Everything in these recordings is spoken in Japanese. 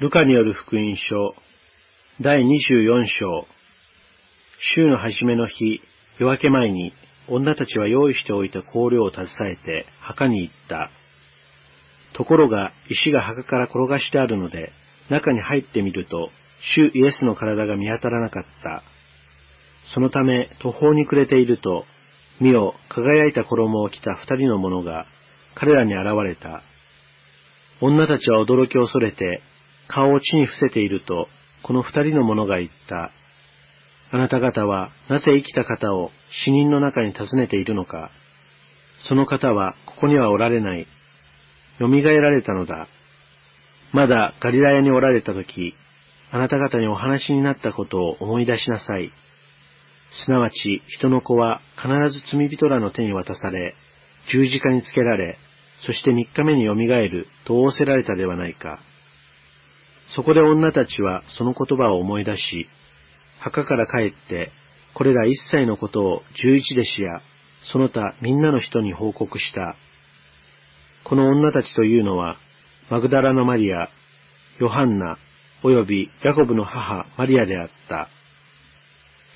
ルカによる福音書、第24章、週の初めの日、夜明け前に、女たちは用意しておいた香料を携えて墓に行った。ところが、石が墓から転がしてあるので、中に入ってみると、主イエスの体が見当たらなかった。そのため、途方に暮れていると、見よ、輝いた衣を着た二人の者が、彼らに現れた。女たちは驚き恐れて、顔を地に伏せていると、この二人の者が言った。あなた方はなぜ生きた方を死人の中に訪ねているのか。その方はここにはおられない。蘇られたのだ。まだガリラヤにおられた時、あなた方にお話になったことを思い出しなさい。すなわち人の子は必ず罪人らの手に渡され、十字架につけられ、そして三日目に蘇ると仰せられたではないか。そこで女たちはその言葉を思い出し、墓から帰って、これら一切のことを十一弟子や、その他みんなの人に報告した。この女たちというのは、マグダラのマリア、ヨハンナ、およびヤコブの母マリアであった。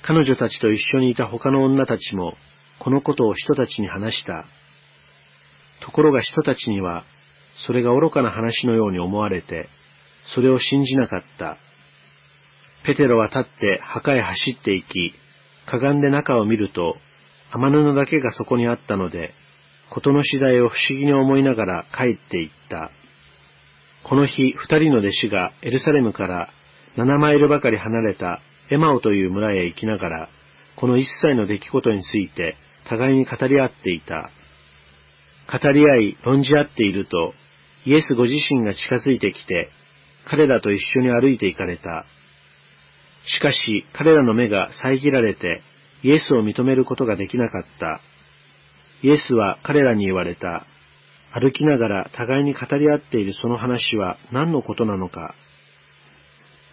彼女たちと一緒にいた他の女たちも、このことを人たちに話した。ところが人たちには、それが愚かな話のように思われて、それを信じなかった。ペテロは立って墓へ走って行き、かがんで中を見ると、天布だけがそこにあったので、事の次第を不思議に思いながら帰って行った。この日、二人の弟子がエルサレムから七マイルばかり離れたエマオという村へ行きながら、この一切の出来事について互いに語り合っていた。語り合い、論じ合っていると、イエスご自身が近づいてきて、彼らと一緒に歩いて行かれた。しかし、彼らの目が遮られて、イエスを認めることができなかった。イエスは彼らに言われた。歩きながら互いに語り合っているその話は何のことなのか。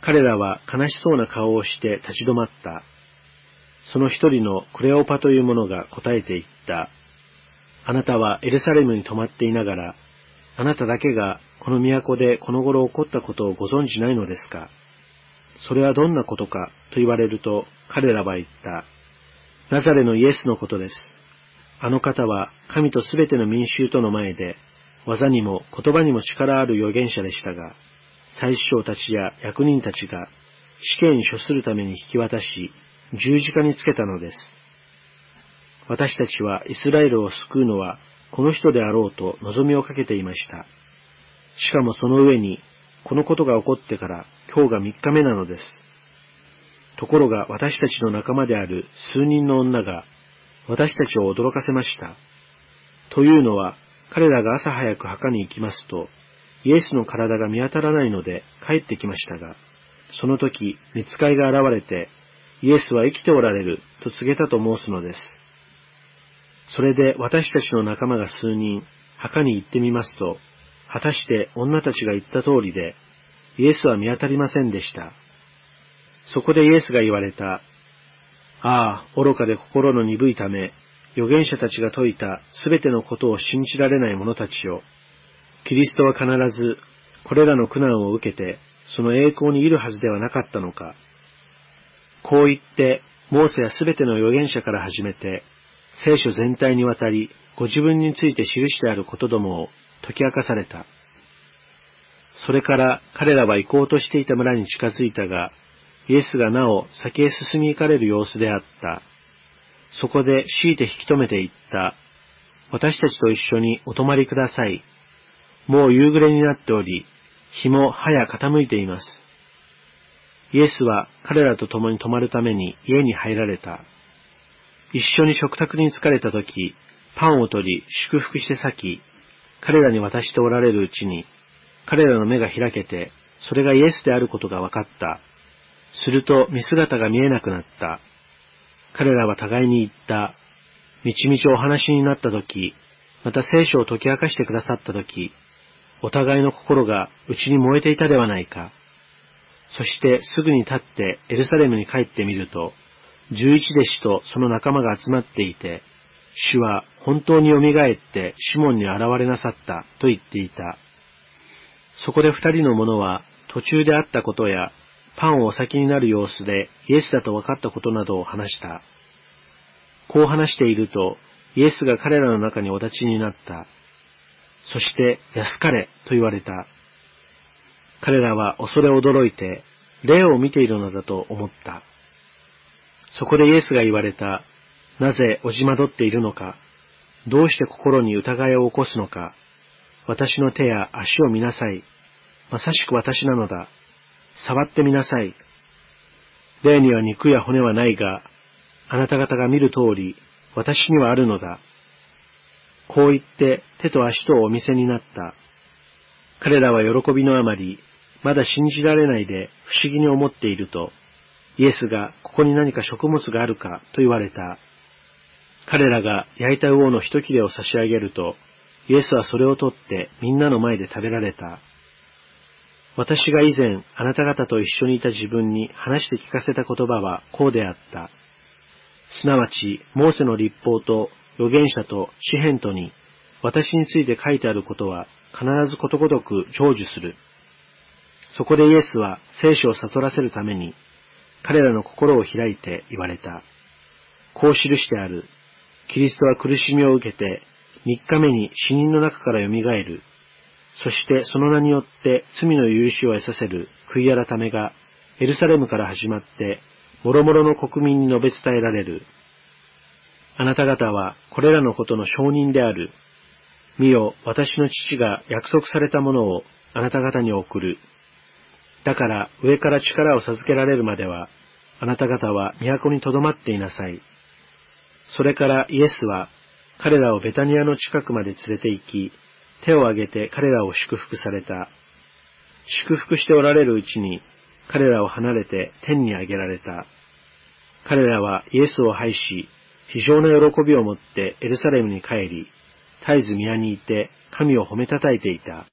彼らは悲しそうな顔をして立ち止まった。その一人のクレオパという者が答えて言った。あなたはエルサレムに泊まっていながら、あなただけがこの都でこの頃起こったことをご存じないのですか？それはどんなことかと言われると彼らは言った。ナザレのイエスのことです。あの方は神とすべての民衆との前で、技にも言葉にも力ある預言者でしたが、祭司長たちや役人たちが死刑に処するために引き渡し、十字架につけたのです。私たちはイスラエルを救うのはこの人であろうと望みをかけていました。しかもその上に、このことが起こってから今日が3日目なのです。ところが私たちの仲間である数人の女が私たちを驚かせました。というのは、彼らが朝早く墓に行きますと、イエスの体が見当たらないので帰ってきましたが、その時、見つかいが現れて、イエスは生きておられると告げたと申すのです。それで私たちの仲間が数人、墓に行ってみますと、果たして女たちが言った通りで、イエスは見当たりませんでした。そこでイエスが言われた。ああ、愚かで心の鈍いため、預言者たちが説いたすべてのことを信じられない者たちよ。キリストは必ず、これらの苦難を受けて、その栄光にいるはずではなかったのか。こう言って、モーセやすべての預言者から始めて、聖書全体にわたり、ご自分について記してあることどもを解き明かされた。それから彼らは行こうとしていた村に近づいたが、イエスがなお先へ進み行かれる様子であった。そこで強いて引き止めていった。私たちと一緒にお泊まりください。もう夕暮れになっており、日も早傾いています。イエスは彼らと共に泊まるために家に入られた。一緒に食卓に疲れた時、パンを取り祝福して裂き、彼らに渡しておられるうちに、彼らの目が開けて、それがイエスであることが分かった。すると見姿が見えなくなった。彼らは互いに言った。みちみちお話になったとき、また聖書を解き明かしてくださったとき、お互いの心が内に燃えていたではないか。そしてすぐに立ってエルサレムに帰ってみると、十一弟子とその仲間が集まっていて、主は本当に蘇ってシモンに現れなさったと言っていた。そこで二人の者は途中であったことや、パンをお先になる様子でイエスだと分かったことなどを話した。こう話していると、イエスが彼らの中にお立ちになった。そして、安かれと言われた。彼らは恐れ驚いて、霊を見ているのだと思った。そこでイエスが言われた。なぜおじまどっているのか。どうして心に疑いを起こすのか。私の手や足を見なさい。まさしく私なのだ。触ってみなさい。霊には肉や骨はないが、あなた方が見る通り、私にはあるのだ。こう言って手と足とお見せになった。彼らは喜びのあまり、まだ信じられないで不思議に思っていると、イエスがここに何か食物があるかと言われた。彼らが焼いた魚の一切れを差し上げると、イエスはそれを取ってみんなの前で食べられた。私が以前あなた方と一緒にいた自分に話して聞かせた言葉はこうであった。すなわち、モーセの立法と預言者と詩篇とに、私について書いてあることは必ずことごとく成就する。そこでイエスは聖書を悟らせるために、彼らの心を開いて言われた。こう記してある。キリストは苦しみを受けて、三日目に死人の中から蘇る。そしてその名によって罪の許しを得させる悔い改めが、エルサレムから始まって、諸々の国民に述べ伝えられる。あなた方はこれらのことの証人である。見よ、私の父が約束されたものをあなた方に送る。だから上から力を授けられるまでは、あなた方は都に留まっていなさい。それからイエスは彼らをベタニアの近くまで連れて行き、手を挙げて彼らを祝福された。祝福しておられるうちに彼らを離れて天に上げられた。彼らはイエスを拝し、非常な喜びを持ってエルサレムに帰り、絶えず宮にいて神を褒めたたえていた。